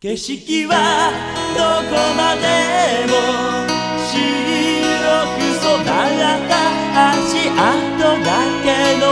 景色はどこまでも白く育った足跡だけ残